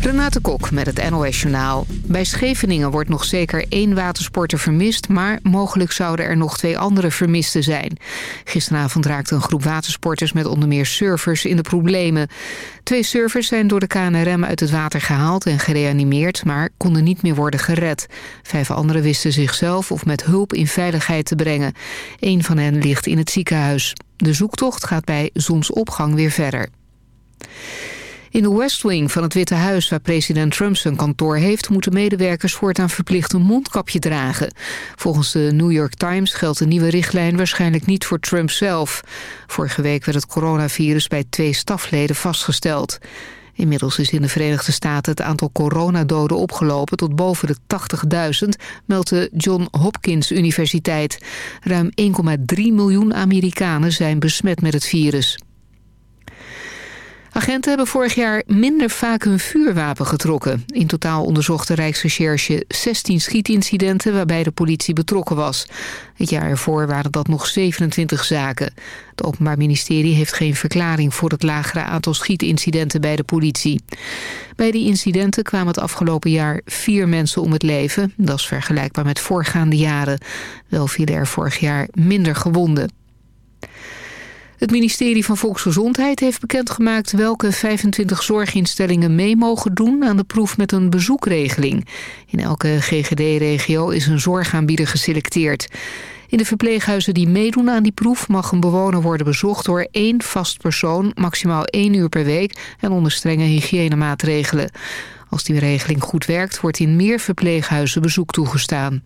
Renate Kok met het NOS Journaal. Bij Scheveningen wordt nog zeker één watersporter vermist... maar mogelijk zouden er nog twee andere vermisten zijn. Gisteravond raakte een groep watersporters met onder meer surfers in de problemen. Twee surfers zijn door de KNRM uit het water gehaald en gereanimeerd... maar konden niet meer worden gered. Vijf anderen wisten zichzelf of met hulp in veiligheid te brengen. Eén van hen ligt in het ziekenhuis. De zoektocht gaat bij zonsopgang weer verder. In de West Wing van het Witte Huis, waar president Trump zijn kantoor heeft... moeten medewerkers voortaan verplicht een mondkapje dragen. Volgens de New York Times geldt de nieuwe richtlijn waarschijnlijk niet voor Trump zelf. Vorige week werd het coronavirus bij twee stafleden vastgesteld. Inmiddels is in de Verenigde Staten het aantal coronadoden opgelopen tot boven de 80.000, meldt de John Hopkins Universiteit. Ruim 1,3 miljoen Amerikanen zijn besmet met het virus. Agenten hebben vorig jaar minder vaak hun vuurwapen getrokken. In totaal onderzocht de Rijksrecherche 16 schietincidenten waarbij de politie betrokken was. Het jaar ervoor waren dat nog 27 zaken. Het Openbaar Ministerie heeft geen verklaring voor het lagere aantal schietincidenten bij de politie. Bij die incidenten kwamen het afgelopen jaar vier mensen om het leven. Dat is vergelijkbaar met voorgaande jaren. Wel vielen er vorig jaar minder gewonden. Het ministerie van Volksgezondheid heeft bekendgemaakt welke 25 zorginstellingen mee mogen doen aan de proef met een bezoekregeling. In elke GGD-regio is een zorgaanbieder geselecteerd. In de verpleeghuizen die meedoen aan die proef mag een bewoner worden bezocht door één vast persoon, maximaal één uur per week en onder strenge hygiënemaatregelen. Als die regeling goed werkt, wordt in meer verpleeghuizen bezoek toegestaan.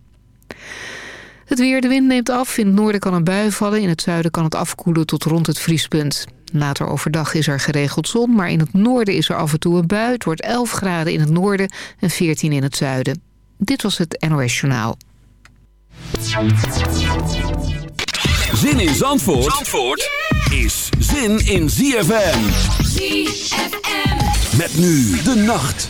Het weer, de wind neemt af. In het noorden kan een bui vallen. In het zuiden kan het afkoelen tot rond het vriespunt. Later overdag is er geregeld zon, maar in het noorden is er af en toe een bui. Het wordt 11 graden in het noorden en 14 in het zuiden. Dit was het NOS Journaal. Zin in Zandvoort, Zandvoort is zin in ZFM. ZFM. Met nu de nacht.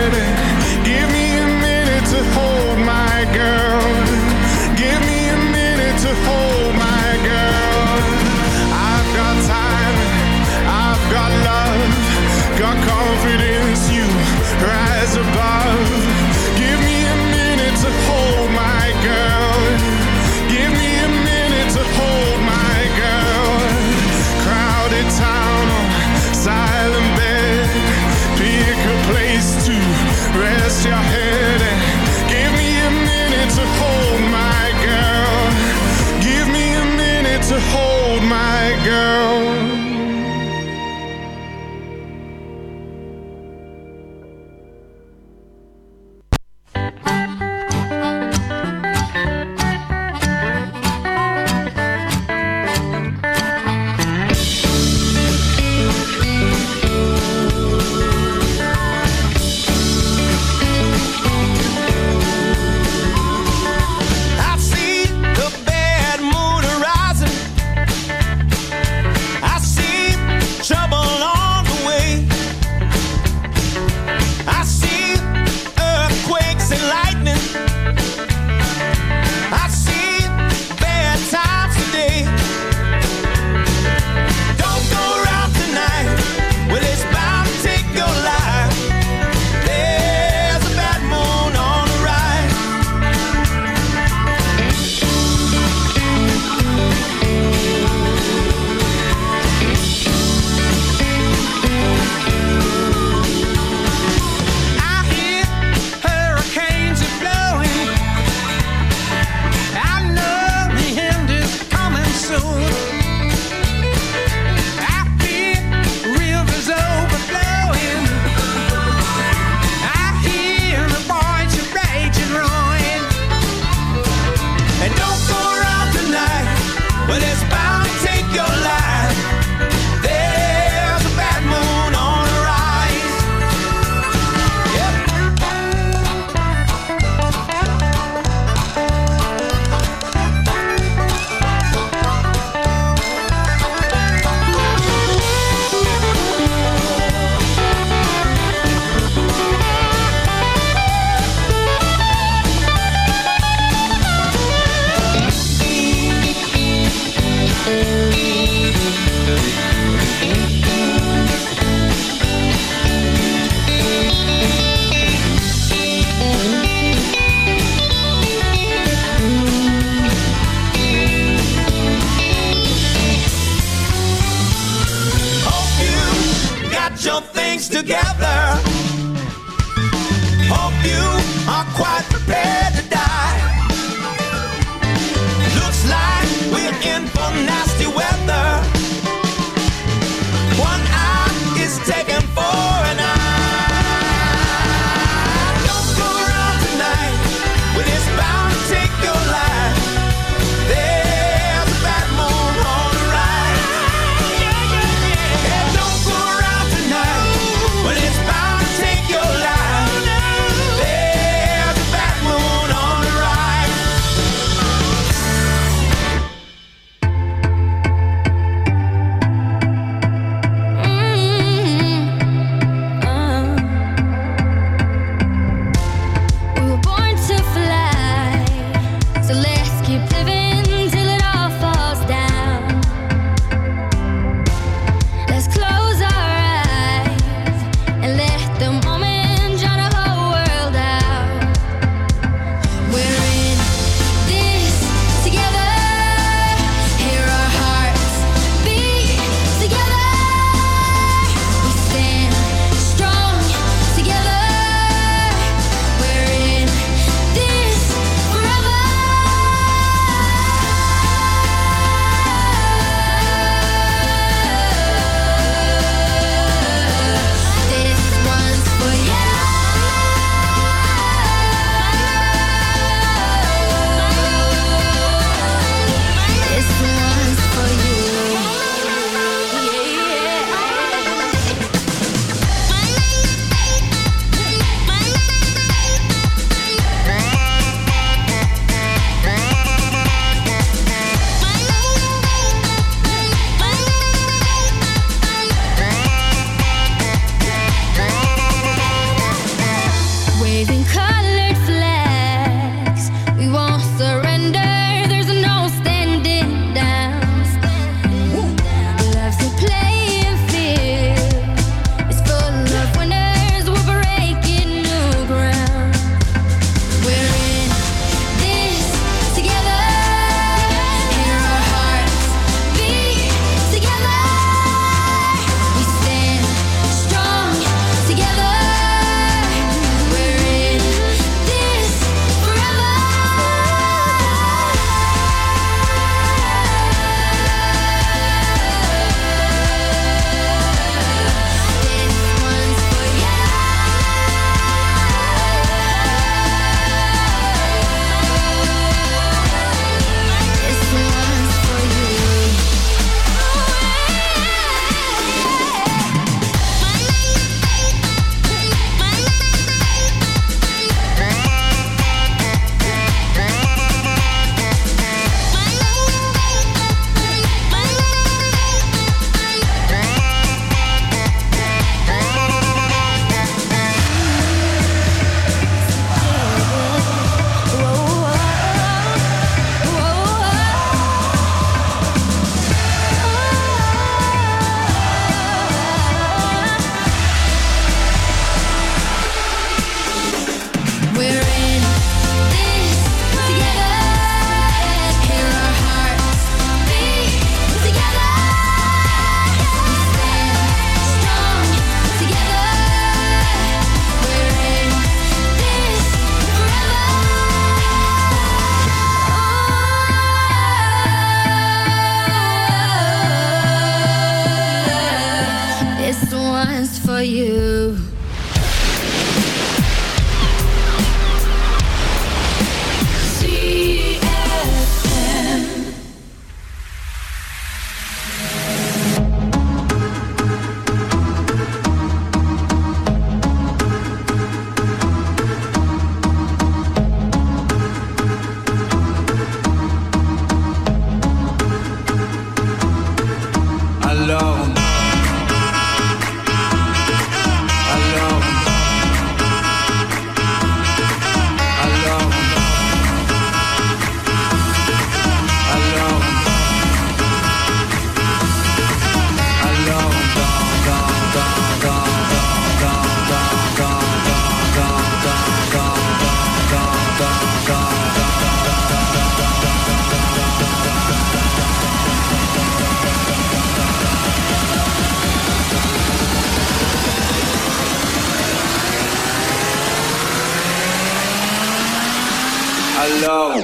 Alors.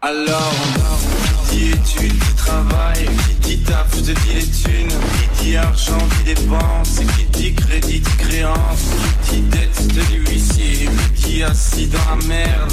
Alors, qui dit études, qui travaille, qui dit taf, te dit les qui dit argent, qui dépense, qui dit crédit, dit créance, qui dit dette, te dit huissier, qui dit assis dans la merde,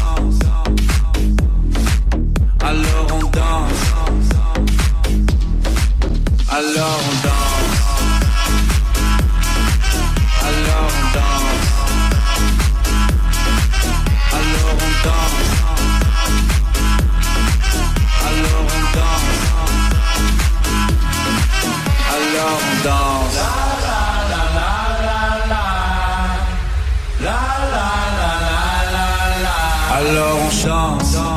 Alors on danse. Alors on danse. Alors on danse. Alors on danse. Alors on danse. Alors on danse. Alors on chante.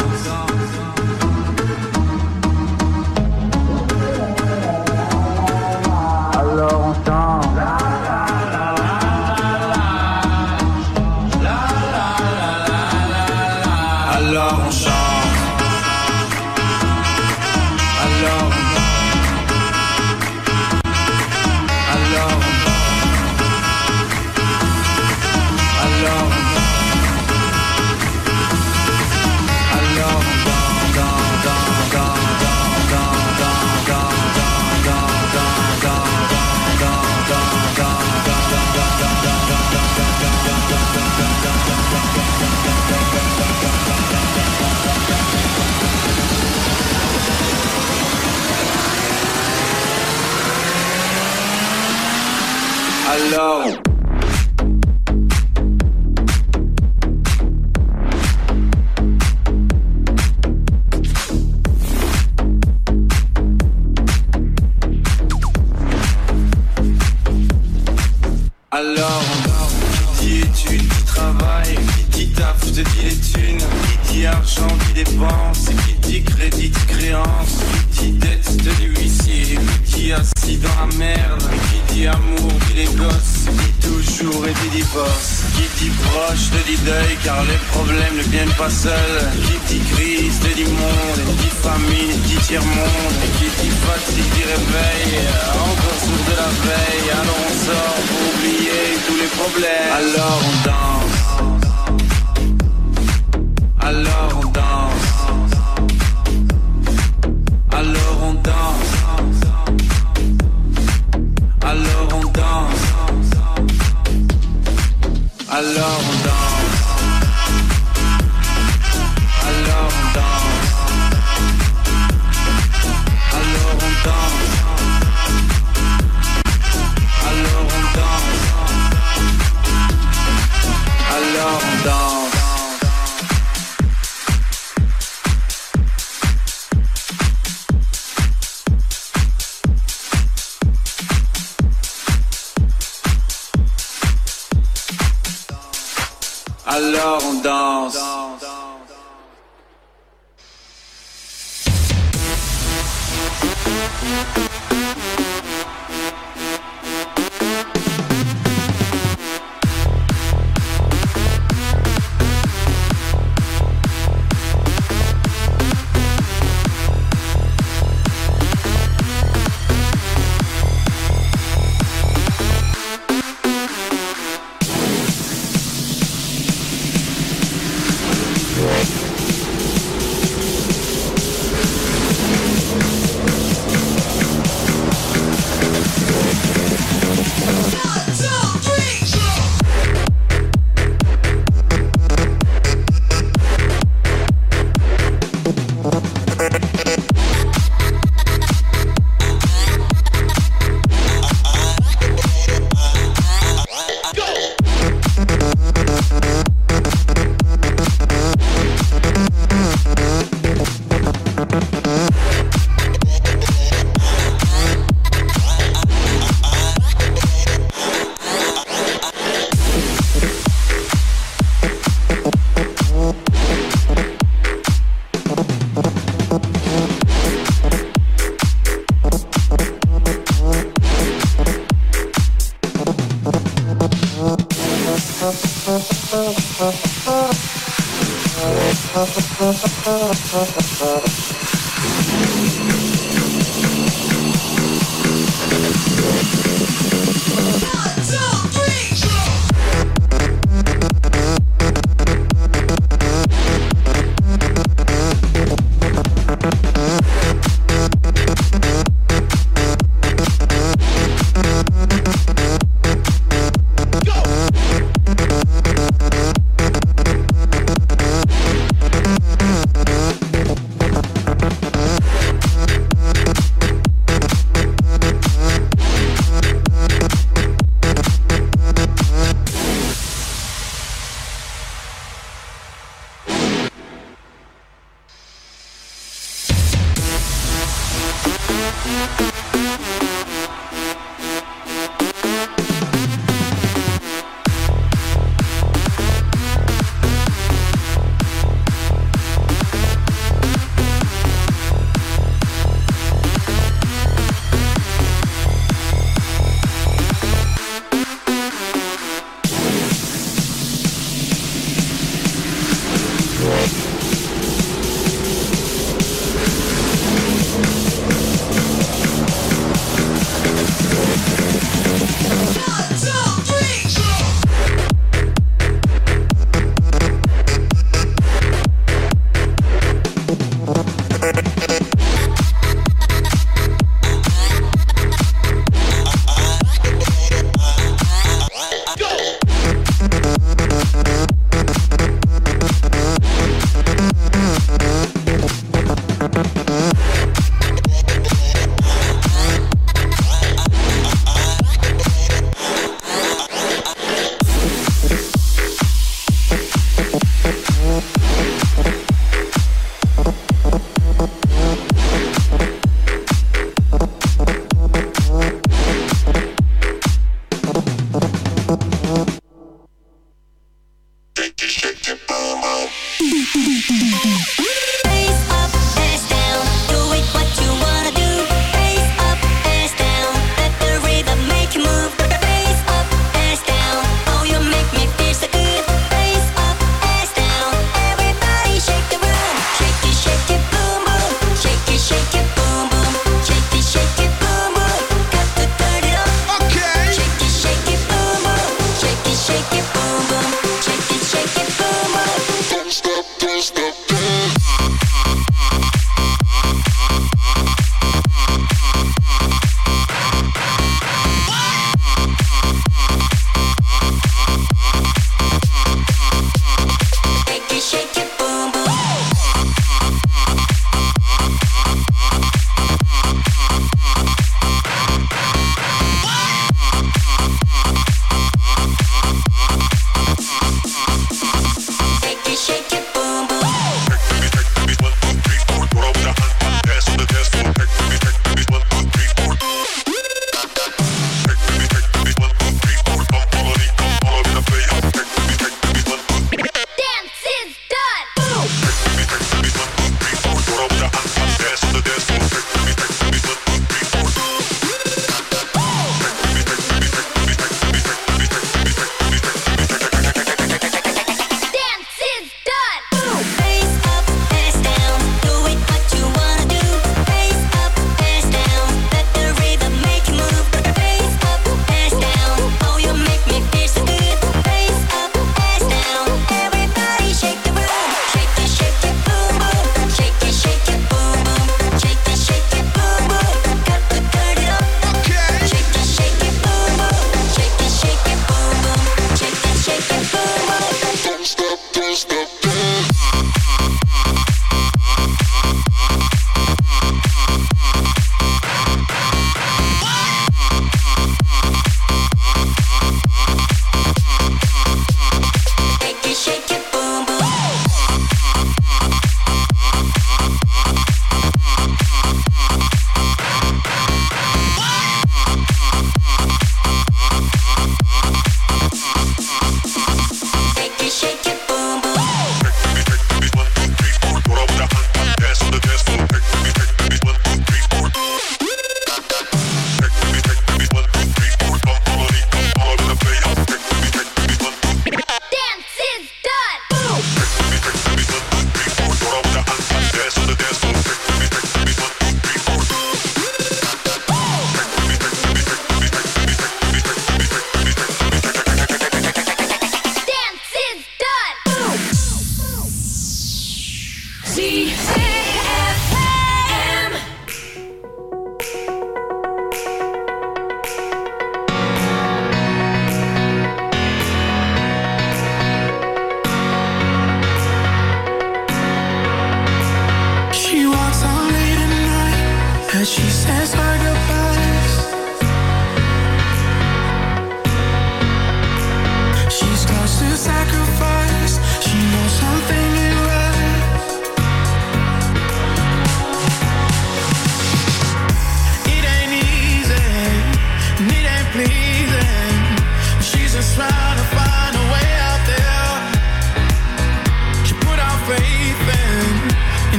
Alors on danse.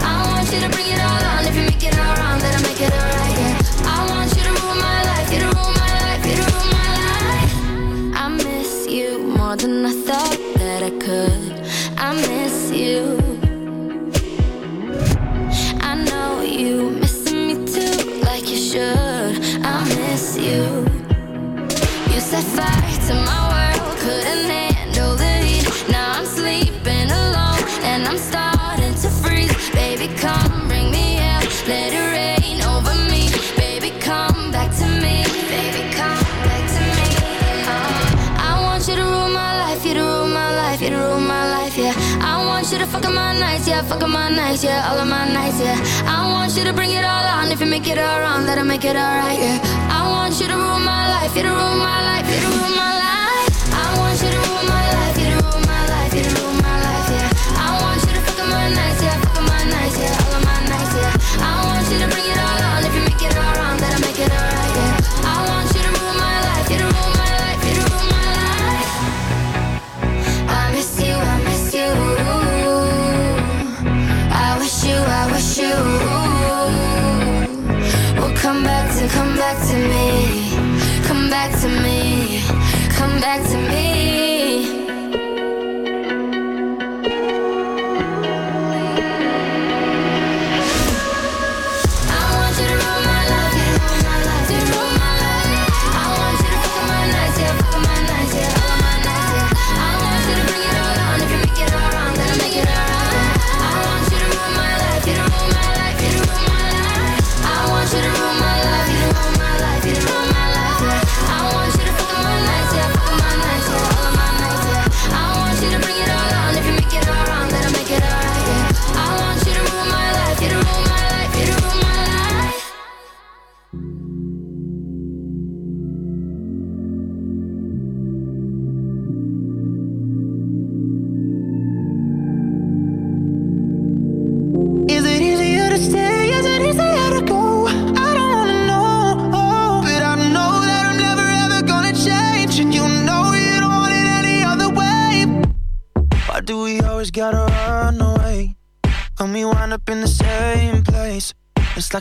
I want you to rule Fire to my fucking my nights, yeah, Fuckin' my nights, yeah, all of my nights, yeah. I want you to bring it all on. If you make it all wrong, that'll make it alright, yeah. I want you to rule my life, you to rule my life, you to rule my life. I want you to rule my life, you to rule my life, you to rule my life, yeah. I want you to my nights, yeah, my nights, yeah.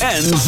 And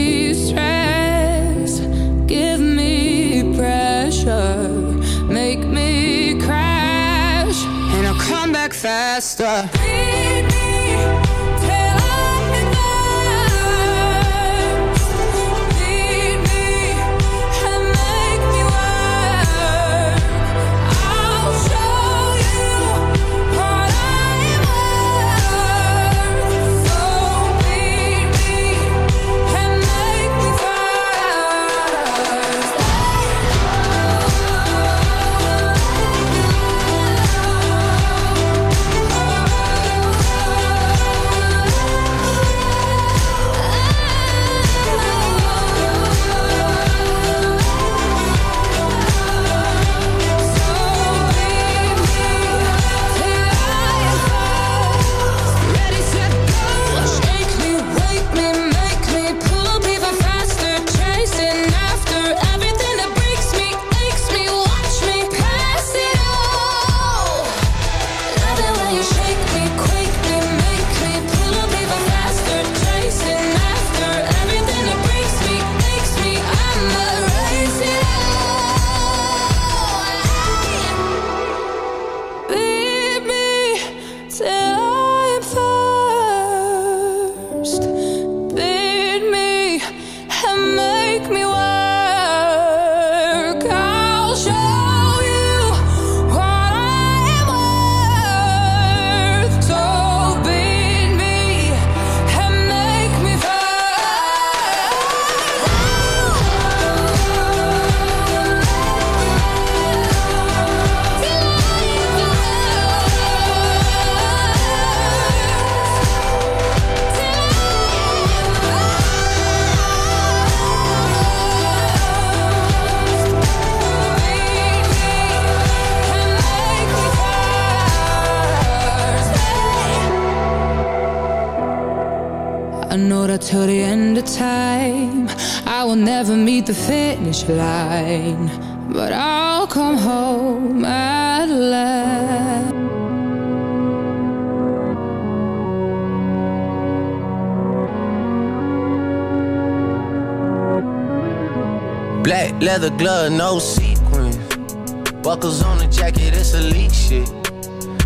faster. Breathe till the end of time, I will never meet the finish line. But I'll come home at last. Black leather glove, no sequins. Buckles on the jacket, it's elite shit.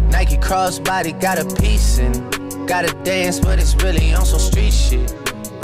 Nike crossbody got a piece in. Gotta dance, but it's really on some street shit.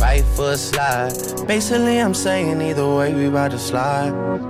right foot slide. Basically, I'm saying either way, we about to slide.